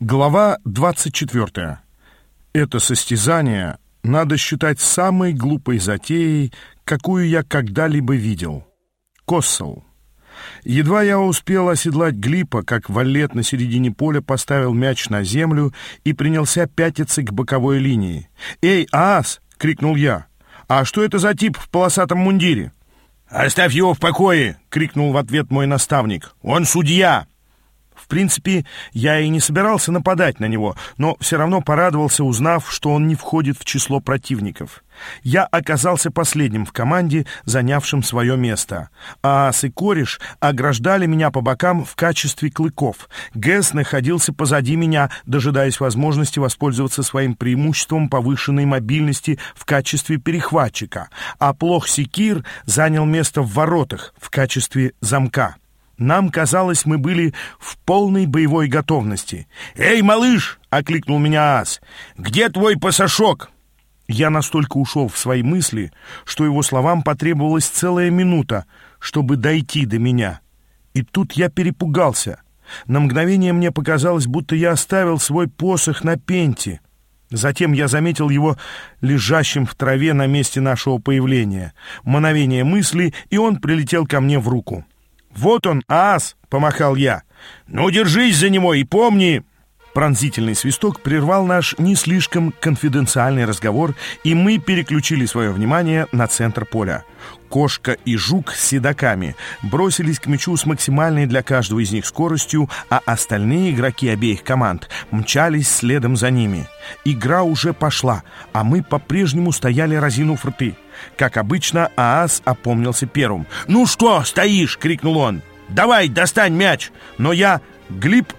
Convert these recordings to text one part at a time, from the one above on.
Глава 24. Это состязание надо считать самой глупой затеей, какую я когда-либо видел. Коссел. Едва я успел оседлать Глипа, как валет на середине поля поставил мяч на землю и принялся пятиться к боковой линии. «Эй, ас!» — крикнул я. «А что это за тип в полосатом мундире?» «Оставь его в покое!» — крикнул в ответ мой наставник. «Он судья!» В принципе, я и не собирался нападать на него, но все равно порадовался, узнав, что он не входит в число противников. Я оказался последним в команде, занявшим свое место. А Ас и Кореш ограждали меня по бокам в качестве клыков. Гэс находился позади меня, дожидаясь возможности воспользоваться своим преимуществом повышенной мобильности в качестве перехватчика, а Плох Секир занял место в воротах в качестве замка. Нам казалось, мы были в полной боевой готовности. «Эй, малыш!» — окликнул меня Ас. «Где твой пасашок?» Я настолько ушел в свои мысли, что его словам потребовалась целая минута, чтобы дойти до меня. И тут я перепугался. На мгновение мне показалось, будто я оставил свой посох на пенте. Затем я заметил его лежащим в траве на месте нашего появления. Мановение мысли, и он прилетел ко мне в руку. «Вот он, ас!» — помахал я. «Ну, держись за него и помни!» Пронзительный свисток прервал наш не слишком конфиденциальный разговор, и мы переключили свое внимание на центр поля. Кошка и жук с седаками бросились к мячу с максимальной для каждого из них скоростью, а остальные игроки обеих команд мчались следом за ними. Игра уже пошла, а мы по-прежнему стояли разинув рты. Как обычно, Аас опомнился первым. «Ну что стоишь?» — крикнул он. «Давай, достань мяч!» Но я... Глип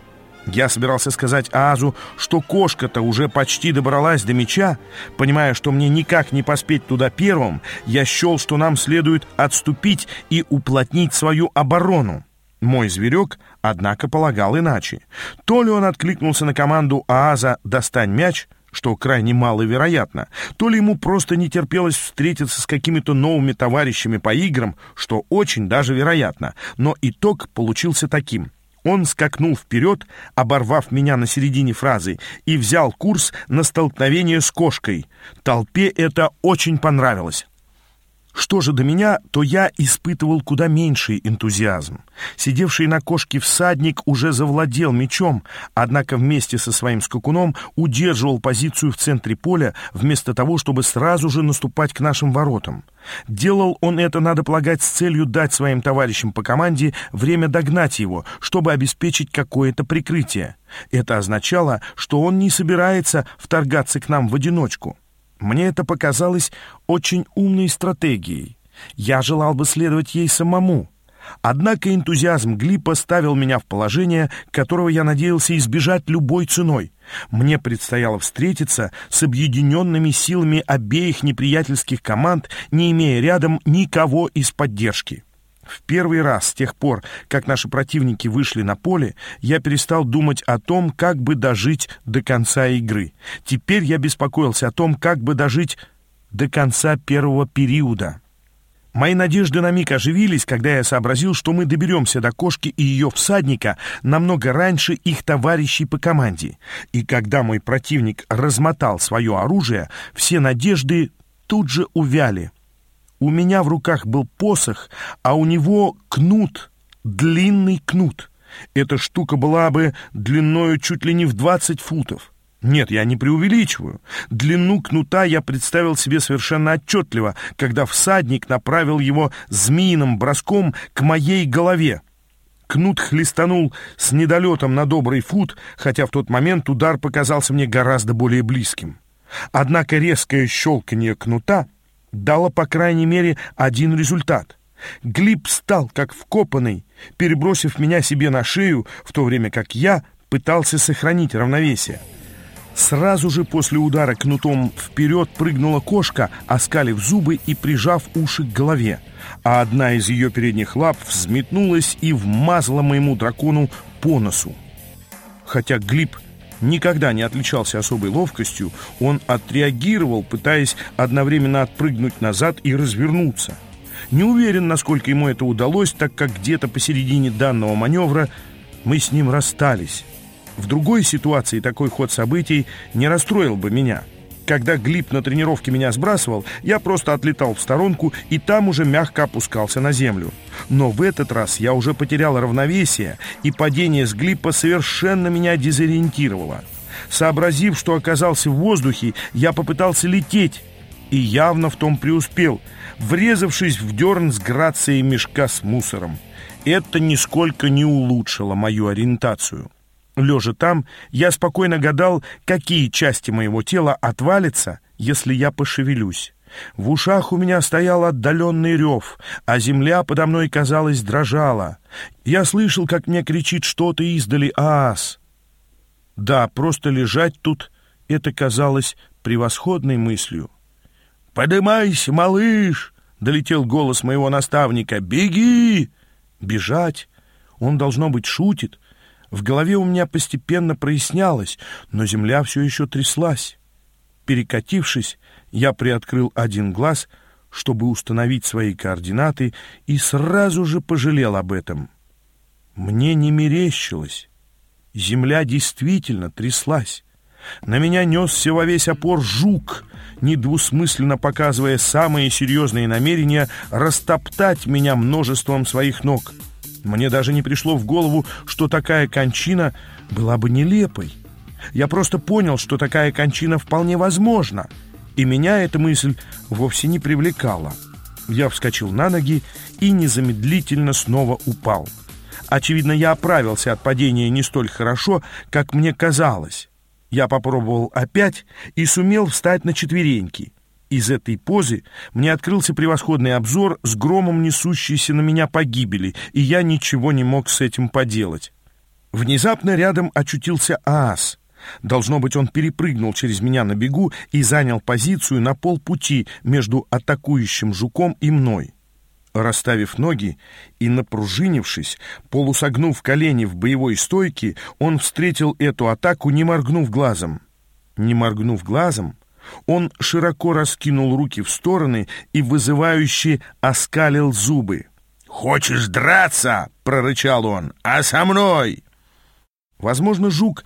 я собирался сказать Аазу, что кошка-то уже почти добралась до меча. Понимая, что мне никак не поспеть туда первым, я счел, что нам следует отступить и уплотнить свою оборону. Мой зверек, однако, полагал иначе. То ли он откликнулся на команду Ааза «достань мяч», что крайне маловероятно, то ли ему просто не терпелось встретиться с какими-то новыми товарищами по играм, что очень даже вероятно, но итог получился таким — он скакнул вперед, оборвав меня на середине фразы, и взял курс на столкновение с кошкой. Толпе это очень понравилось. Что же до меня, то я испытывал куда меньший энтузиазм. Сидевший на кошке всадник уже завладел мечом, однако вместе со своим скакуном удерживал позицию в центре поля, вместо того, чтобы сразу же наступать к нашим воротам. Делал он это, надо полагать, с целью дать своим товарищам по команде время догнать его, чтобы обеспечить какое-то прикрытие. Это означало, что он не собирается вторгаться к нам в одиночку. Мне это показалось очень умной стратегией. Я желал бы следовать ей самому. Однако энтузиазм Гли поставил меня в положение, которого я надеялся избежать любой ценой. Мне предстояло встретиться с объединенными силами обеих неприятельских команд, не имея рядом никого из поддержки. В первый раз с тех пор, как наши противники вышли на поле, я перестал думать о том, как бы дожить до конца игры. Теперь я беспокоился о том, как бы дожить до конца первого периода. Мои надежды на миг оживились, когда я сообразил, что мы доберемся до кошки и ее всадника намного раньше их товарищей по команде. И когда мой противник размотал свое оружие, все надежды тут же увяли. У меня в руках был посох, а у него кнут, длинный кнут. Эта штука была бы длиною чуть ли не в 20 футов. Нет, я не преувеличиваю. Длину кнута я представил себе совершенно отчетливо, когда всадник направил его змеиным броском к моей голове. Кнут хлестанул с недолетом на добрый фут, хотя в тот момент удар показался мне гораздо более близким. Однако резкое щелканье кнута дало, по крайней мере, один результат. Глиб стал как вкопанный, перебросив меня себе на шею, в то время как я пытался сохранить равновесие. Сразу же после удара кнутом вперед прыгнула кошка, оскалив зубы и прижав уши к голове, а одна из ее передних лап взметнулась и вмазала моему дракону по носу. Хотя Глиб никогда не отличался особой ловкостью, он отреагировал, пытаясь одновременно отпрыгнуть назад и развернуться. Не уверен, насколько ему это удалось, так как где-то посередине данного маневра мы с ним расстались. В другой ситуации такой ход событий не расстроил бы меня. Когда Глиб на тренировке меня сбрасывал, я просто отлетал в сторонку и там уже мягко опускался на землю. Но в этот раз я уже потерял равновесие, и падение с Глипа совершенно меня дезориентировало. Сообразив, что оказался в воздухе, я попытался лететь, и явно в том преуспел, врезавшись в дерн с грацией мешка с мусором. Это нисколько не улучшило мою ориентацию. Лежа там, я спокойно гадал, какие части моего тела отвалятся, если я пошевелюсь. В ушах у меня стоял отдаленный рев, а земля подо мной, казалось, дрожала. Я слышал, как мне кричит что-то издали «Аас!». Да, просто лежать тут — это казалось превосходной мыслью. «Подымайся, малыш!» — долетел голос моего наставника. «Беги!» «Бежать?» Он, должно быть, шутит. В голове у меня постепенно прояснялось, но земля все еще тряслась. Перекатившись, я приоткрыл один глаз, чтобы установить свои координаты, и сразу же пожалел об этом. Мне не мерещилось. Земля действительно тряслась. На меня несся во весь опор жук, недвусмысленно показывая самые серьезные намерения растоптать меня множеством своих ног — мне даже не пришло в голову, что такая кончина была бы нелепой. Я просто понял, что такая кончина вполне возможна, и меня эта мысль вовсе не привлекала. Я вскочил на ноги и незамедлительно снова упал. Очевидно, я оправился от падения не столь хорошо, как мне казалось. Я попробовал опять и сумел встать на четвереньки — из этой позы мне открылся превосходный обзор с громом несущейся на меня погибели, и я ничего не мог с этим поделать. Внезапно рядом очутился аас. Должно быть, он перепрыгнул через меня на бегу и занял позицию на полпути между атакующим жуком и мной. Расставив ноги и напружинившись, полусогнув колени в боевой стойке, он встретил эту атаку, не моргнув глазом. Не моргнув глазом, он широко раскинул руки в стороны и вызывающе оскалил зубы. «Хочешь драться?» — прорычал он. «А со мной?» Возможно, жук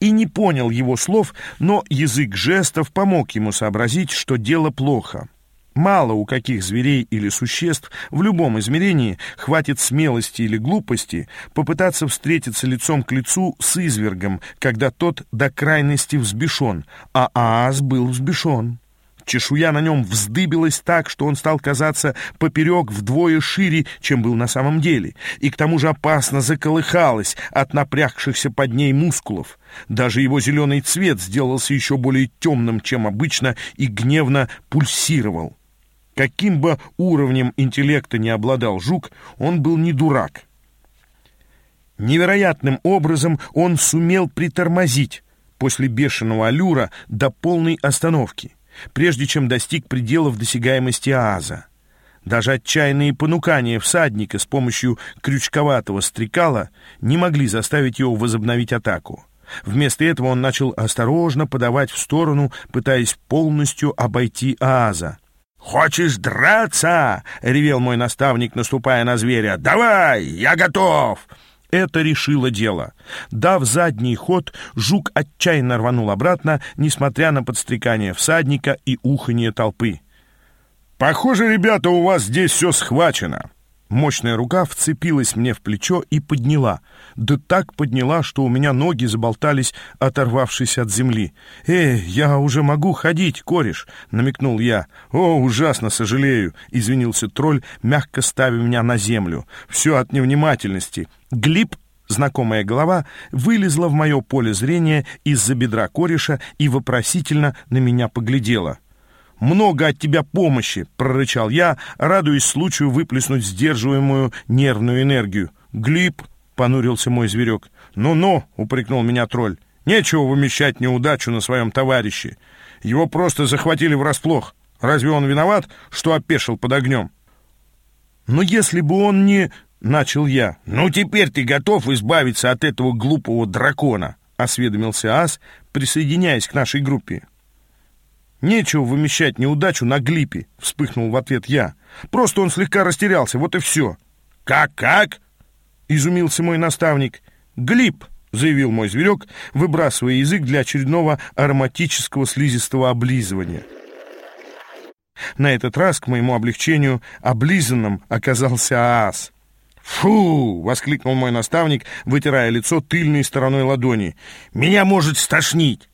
и не понял его слов, но язык жестов помог ему сообразить, что дело плохо. Мало у каких зверей или существ в любом измерении хватит смелости или глупости попытаться встретиться лицом к лицу с извергом, когда тот до крайности взбешен, а Аас был взбешен. Чешуя на нем вздыбилась так, что он стал казаться поперек вдвое шире, чем был на самом деле, и к тому же опасно заколыхалась от напрягшихся под ней мускулов. Даже его зеленый цвет сделался еще более темным, чем обычно, и гневно пульсировал. Каким бы уровнем интеллекта не обладал жук, он был не дурак. Невероятным образом он сумел притормозить после бешеного аллюра до полной остановки, прежде чем достиг пределов досягаемости Ааза. Даже отчаянные понукания всадника с помощью крючковатого стрекала не могли заставить его возобновить атаку. Вместо этого он начал осторожно подавать в сторону, пытаясь полностью обойти Ааза — «Хочешь драться?» — ревел мой наставник, наступая на зверя. «Давай, я готов!» Это решило дело. Дав задний ход, жук отчаянно рванул обратно, несмотря на подстрекание всадника и уханье толпы. «Похоже, ребята, у вас здесь все схвачено!» Мощная рука вцепилась мне в плечо и подняла. Да так подняла, что у меня ноги заболтались, оторвавшись от земли. «Эй, я уже могу ходить, кореш!» — намекнул я. «О, ужасно сожалею!» — извинился тролль, мягко ставя меня на землю. «Все от невнимательности. Глип Знакомая голова вылезла в мое поле зрения из-за бедра кореша и вопросительно на меня поглядела. «Много от тебя помощи!» — прорычал я, радуясь случаю выплеснуть сдерживаемую нервную энергию. «Глип!» — понурился мой зверек. «Ну-ну!» — упрекнул меня тролль. «Нечего вымещать неудачу на своем товарище. Его просто захватили врасплох. Разве он виноват, что опешил под огнем?» «Но если бы он не...» — начал я. «Ну, теперь ты готов избавиться от этого глупого дракона?» — осведомился Ас, присоединяясь к нашей группе. «Нечего вымещать неудачу на глипе», — вспыхнул в ответ я. «Просто он слегка растерялся, вот и все». «Как-как?» — изумился мой наставник. «Глип», заявил мой зверек, выбрасывая язык для очередного ароматического слизистого облизывания. На этот раз, к моему облегчению, облизанным оказался аас. «Фу!» — воскликнул мой наставник, вытирая лицо тыльной стороной ладони. «Меня может стошнить!»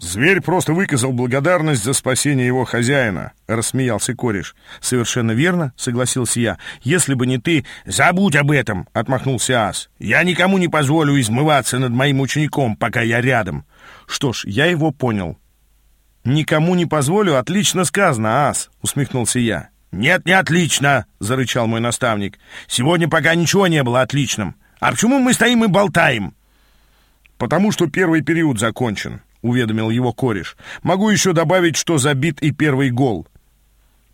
«Зверь просто выказал благодарность за спасение его хозяина», — рассмеялся кореш. «Совершенно верно», — согласился я. «Если бы не ты...» «Забудь об этом», — отмахнулся ас. «Я никому не позволю измываться над моим учеником, пока я рядом». «Что ж, я его понял». «Никому не позволю, отлично сказано, ас», — усмехнулся я. «Нет, не отлично», — зарычал мой наставник. «Сегодня пока ничего не было отличным. А почему мы стоим и болтаем?» «Потому что первый период закончен». — уведомил его кореш. «Могу еще добавить, что забит и первый гол».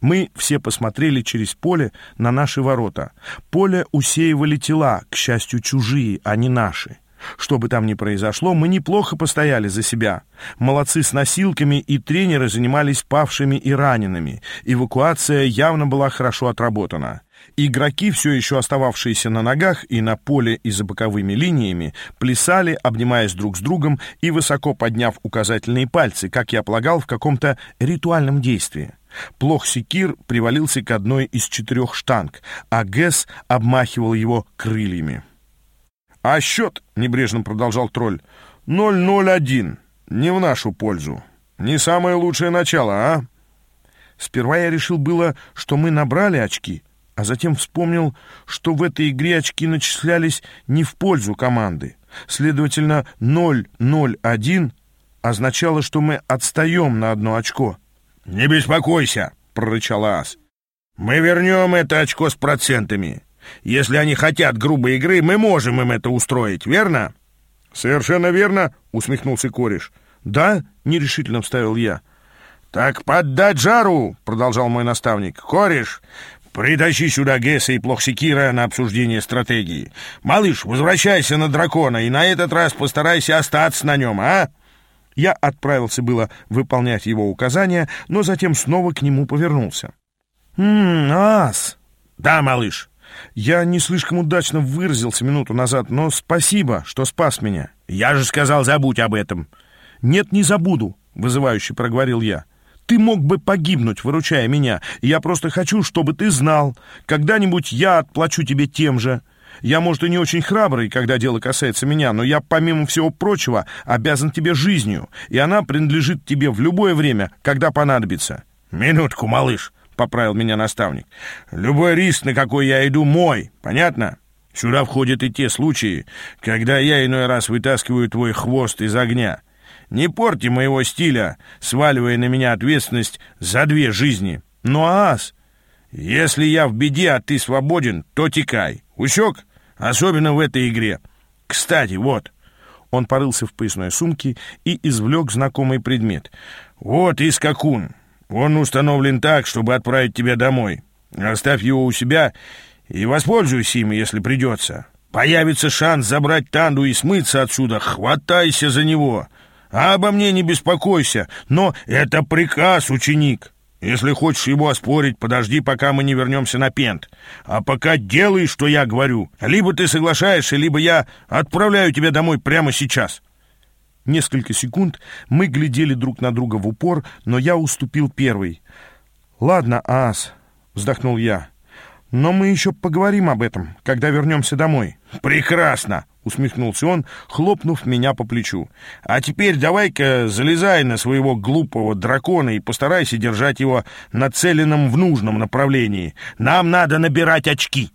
Мы все посмотрели через поле на наши ворота. Поле усеивали тела, к счастью, чужие, а не наши. Что бы там ни произошло, мы неплохо постояли за себя. Молодцы с носилками и тренеры занимались павшими и ранеными. Эвакуация явно была хорошо отработана. Игроки, все еще остававшиеся на ногах и на поле и за боковыми линиями, плясали, обнимаясь друг с другом и высоко подняв указательные пальцы, как я полагал, в каком-то ритуальном действии. Плох Секир привалился к одной из четырех штанг, а Гэс обмахивал его крыльями. «А счет», — небрежно продолжал тролль, — «0-0-1. Не в нашу пользу. Не самое лучшее начало, а?» Сперва я решил было, что мы набрали очки — а затем вспомнил, что в этой игре очки начислялись не в пользу команды. Следовательно, 0-0-1 означало, что мы отстаем на одно очко. «Не беспокойся», — прорычал Ас. «Мы вернем это очко с процентами. Если они хотят грубой игры, мы можем им это устроить, верно?» «Совершенно верно», — усмехнулся кореш. «Да?» — нерешительно вставил я. «Так поддать жару!» — продолжал мой наставник. «Кореш, Притащи сюда Гесса и Плохсикира на обсуждение стратегии. Малыш, возвращайся на дракона и на этот раз постарайся остаться на нем, а?» Я отправился было выполнять его указания, но затем снова к нему повернулся. «Ммм, ас!» «Да, малыш!» «Я не слишком удачно выразился минуту назад, но спасибо, что спас меня». «Я же сказал, забудь об этом». «Нет, не забуду», — вызывающе проговорил я. Ты мог бы погибнуть, выручая меня. Я просто хочу, чтобы ты знал. Когда-нибудь я отплачу тебе тем же. Я, может, и не очень храбрый, когда дело касается меня, но я, помимо всего прочего, обязан тебе жизнью, и она принадлежит тебе в любое время, когда понадобится». «Минутку, малыш», — поправил меня наставник. «Любой риск, на какой я иду, мой, понятно?» Сюда входят и те случаи, когда я иной раз вытаскиваю твой хвост из огня. Не порти моего стиля, сваливая на меня ответственность за две жизни. Ну, ас, если я в беде, а ты свободен, то текай. Усек? Особенно в этой игре. Кстати, вот. Он порылся в поясной сумке и извлек знакомый предмет. Вот и скакун. Он установлен так, чтобы отправить тебя домой. Оставь его у себя и воспользуйся им, если придется. Появится шанс забрать Танду и смыться отсюда. Хватайся за него. А обо мне не беспокойся, но это приказ, ученик. Если хочешь его оспорить, подожди, пока мы не вернемся на пент. А пока делай, что я говорю. Либо ты соглашаешься, либо я отправляю тебя домой прямо сейчас». Несколько секунд мы глядели друг на друга в упор, но я уступил первый. «Ладно, Ас», — вздохнул я, — «но мы еще поговорим об этом, когда вернемся домой». «Прекрасно!» — усмехнулся он, хлопнув меня по плечу. «А теперь давай-ка залезай на своего глупого дракона и постарайся держать его нацеленным в нужном направлении. Нам надо набирать очки».